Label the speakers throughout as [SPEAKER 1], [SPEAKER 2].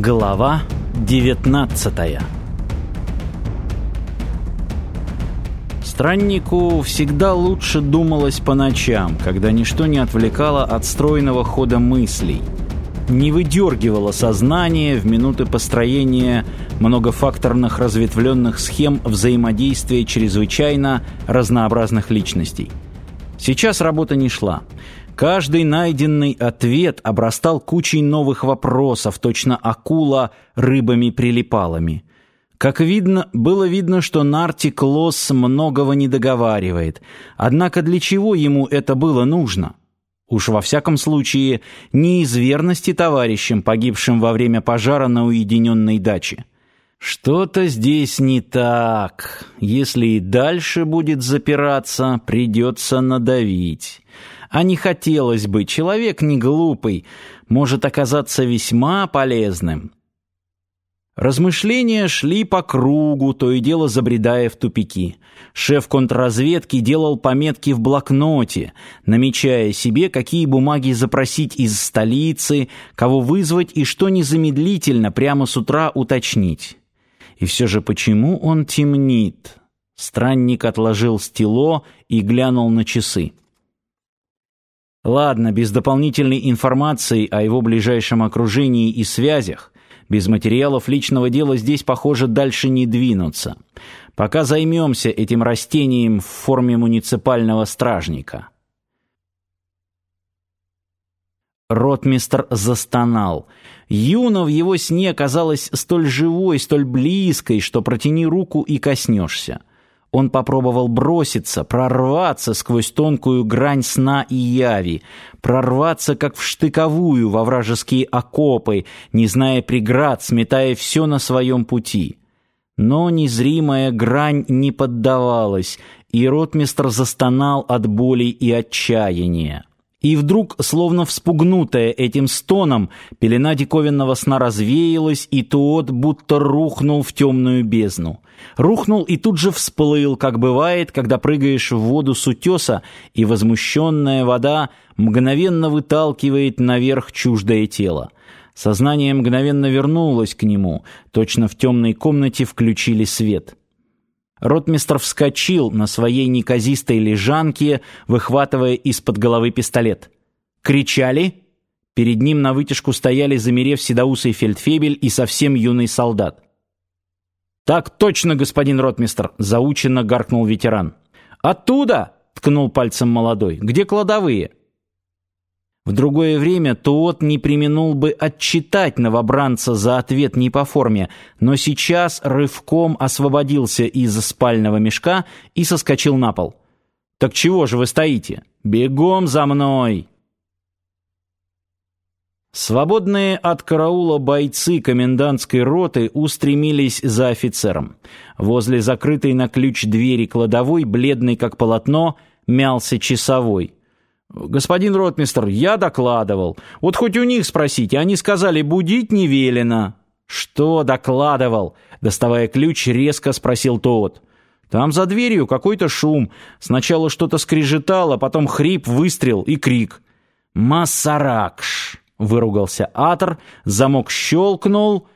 [SPEAKER 1] Глава 19 Страннику всегда лучше думалось по ночам, когда ничто не отвлекало от стройного хода мыслей, не выдергивало сознание в минуты построения многофакторных разветвленных схем взаимодействия чрезвычайно разнообразных личностей. Сейчас работа не шла. Каждый найденный ответ обрастал кучей новых вопросов, точно акула рыбами-прилипалами. Как видно, было видно, что Нартик Лосс многого не договаривает. Однако для чего ему это было нужно? Уж во всяком случае, не из верности товарищам, погибшим во время пожара на уединенной даче. Что-то здесь не так. Если и дальше будет запираться, придется надавить а не хотелось бы, человек не глупый, может оказаться весьма полезным. Размышления шли по кругу, то и дело забредая в тупики. Шеф контрразведки делал пометки в блокноте, намечая себе, какие бумаги запросить из столицы, кого вызвать и что незамедлительно прямо с утра уточнить. И все же почему он темнит? Странник отложил стело и глянул на часы. Ладно, без дополнительной информации о его ближайшем окружении и связях, без материалов личного дела здесь, похоже, дальше не двинуться. Пока займемся этим растением в форме муниципального стражника. Ротмистр застонал. Юна в его сне казалась столь живой, столь близкой, что протяни руку и коснешься. Он попробовал броситься, прорваться сквозь тонкую грань сна и яви, прорваться как в штыковую во вражеские окопы, не зная преград, сметая все на своем пути. Но незримая грань не поддавалась, и ротмистр застонал от боли и отчаяния. И вдруг, словно вспугнутая этим стоном, пелена диковинного сна развеялась, и тот будто рухнул в темную бездну. Рухнул и тут же всплыл, как бывает, когда прыгаешь в воду с утеса, и возмущенная вода мгновенно выталкивает наверх чуждое тело. Сознание мгновенно вернулось к нему, точно в темной комнате включили свет. Ротмистр вскочил на своей неказистой лежанке, выхватывая из-под головы пистолет. Кричали. Перед ним на вытяжку стояли, замерев седоусый фельдфебель и совсем юный солдат. «Так точно, господин ротмистр!» — заученно гаркнул ветеран. «Оттуда!» — ткнул пальцем молодой. «Где кладовые?» В другое время тот не применул бы отчитать новобранца за ответ не по форме, но сейчас рывком освободился из спального мешка и соскочил на пол. «Так чего же вы стоите? Бегом за мной!» Свободные от караула бойцы комендантской роты устремились за офицером. Возле закрытой на ключ двери кладовой, бледный как полотно, мялся часовой. «Господин ротмистр, я докладывал. Вот хоть у них спросите, они сказали, будить не велено». «Что докладывал?» Доставая ключ, резко спросил тот. «Там за дверью какой-то шум. Сначала что-то скрежетало, потом хрип, выстрел и крик». «Масаракш!» — выругался Атор, замок щелкнул...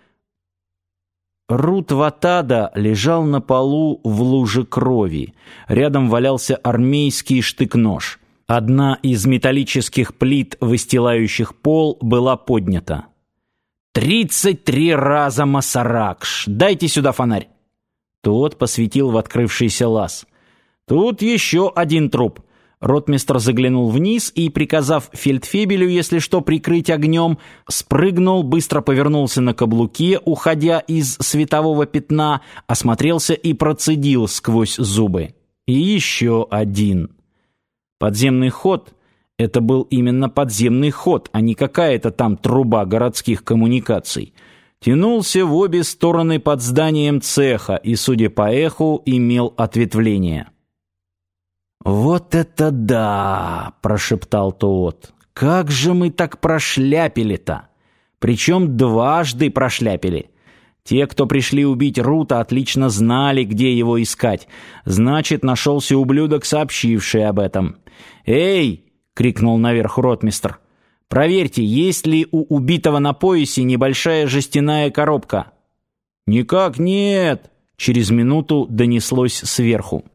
[SPEAKER 1] Рут Ватада лежал на полу в луже крови. Рядом валялся армейский штык-нож. Одна из металлических плит, выстилающих пол, была поднята. «Тридцать три раза Масаракш! Дайте сюда фонарь!» Тот посветил в открывшийся лаз. «Тут еще один труп!» Ротмистр заглянул вниз и, приказав фельдфебелю, если что, прикрыть огнем, спрыгнул, быстро повернулся на каблуке, уходя из светового пятна, осмотрелся и процедил сквозь зубы. И еще один. Подземный ход — это был именно подземный ход, а не какая-то там труба городских коммуникаций. Тянулся в обе стороны под зданием цеха и, судя по эху, имел ответвление. «Вот это да!» — прошептал тот. «Как же мы так прошляпили-то! Причем дважды прошляпили!» Те, кто пришли убить Рута, отлично знали, где его искать. Значит, нашелся ублюдок, сообщивший об этом. «Эй!» — крикнул наверх ротмистр. Проверьте, есть ли у убитого на поясе небольшая жестяная коробка». «Никак нет!» — через минуту донеслось сверху.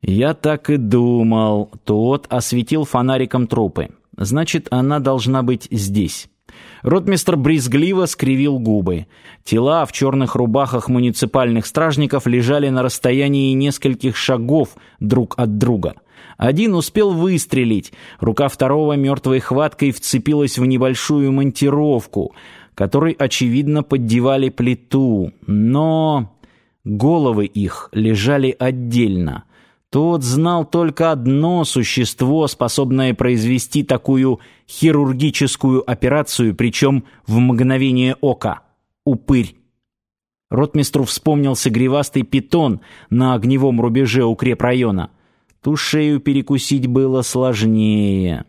[SPEAKER 1] «Я так и думал». Тот осветил фонариком трупы. «Значит, она должна быть здесь». Ротмистр брезгливо скривил губы. Тела в черных рубахах муниципальных стражников лежали на расстоянии нескольких шагов друг от друга. Один успел выстрелить, рука второго мертвой хваткой вцепилась в небольшую монтировку, которой, очевидно, поддевали плиту, но головы их лежали отдельно — тот знал только одно существо, способное произвести такую хирургическую операцию, причем в мгновение ока — упырь. Ротмистру вспомнился гривастый питон на огневом рубеже укрепрайона. Ту шею перекусить было сложнее.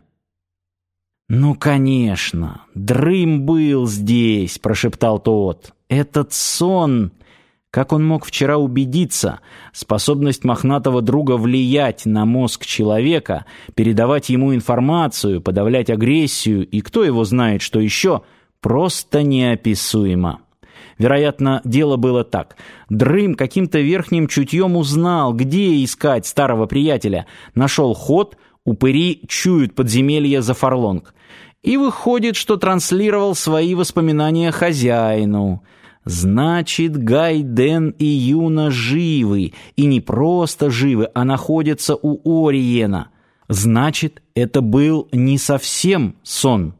[SPEAKER 1] «Ну, конечно, Дрым был здесь», — прошептал тот. «Этот сон...» Как он мог вчера убедиться, способность мохнатого друга влиять на мозг человека, передавать ему информацию, подавлять агрессию и кто его знает, что еще, просто неописуемо. Вероятно, дело было так. Дрым каким-то верхним чутьем узнал, где искать старого приятеля, нашел ход, упыри чуют подземелье за фарлонг. И выходит, что транслировал свои воспоминания хозяину – Значит, Гайден и Юна живы, и не просто живы, а находятся у Ориена. Значит, это был не совсем сон.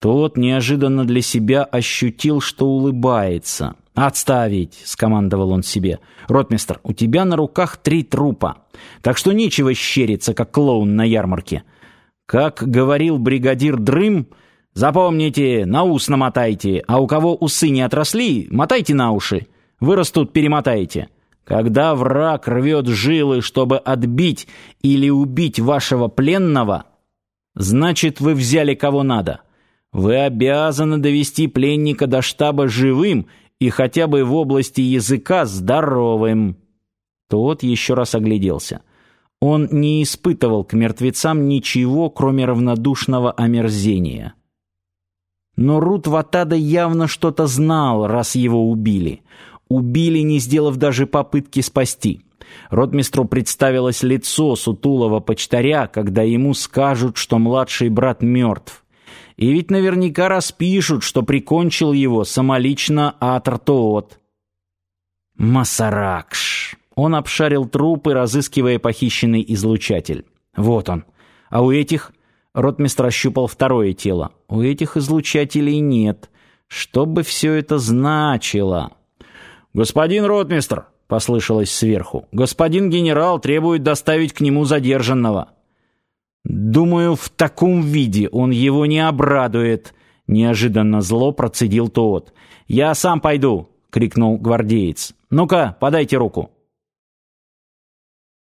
[SPEAKER 1] Тот неожиданно для себя ощутил, что улыбается. «Отставить!» — скомандовал он себе. «Ротмистр, у тебя на руках три трупа, так что нечего щериться, как клоун на ярмарке. Как говорил бригадир Дрым, Запомните, на ус намотайте, а у кого усы не отросли, мотайте на уши. Вырастут, перемотайте. Когда враг рвет жилы, чтобы отбить или убить вашего пленного, значит, вы взяли кого надо. Вы обязаны довести пленника до штаба живым и хотя бы в области языка здоровым. Тот еще раз огляделся. Он не испытывал к мертвецам ничего, кроме равнодушного омерзения. Но Рут Ватада явно что-то знал, раз его убили. Убили, не сделав даже попытки спасти. Ротмистру представилось лицо сутулого почтаря, когда ему скажут, что младший брат мертв. И ведь наверняка распишут, что прикончил его самолично Атартоот. Масаракш. Он обшарил трупы, разыскивая похищенный излучатель. Вот он. А у этих Ротмистр ощупал второе тело. У этих излучателей нет. Что бы все это значило? «Господин ротмистр!» — послышалось сверху. «Господин генерал требует доставить к нему задержанного». «Думаю, в таком виде он его не обрадует», — неожиданно зло процедил тот. «Я сам пойду», — крикнул гвардеец. «Ну-ка, подайте руку».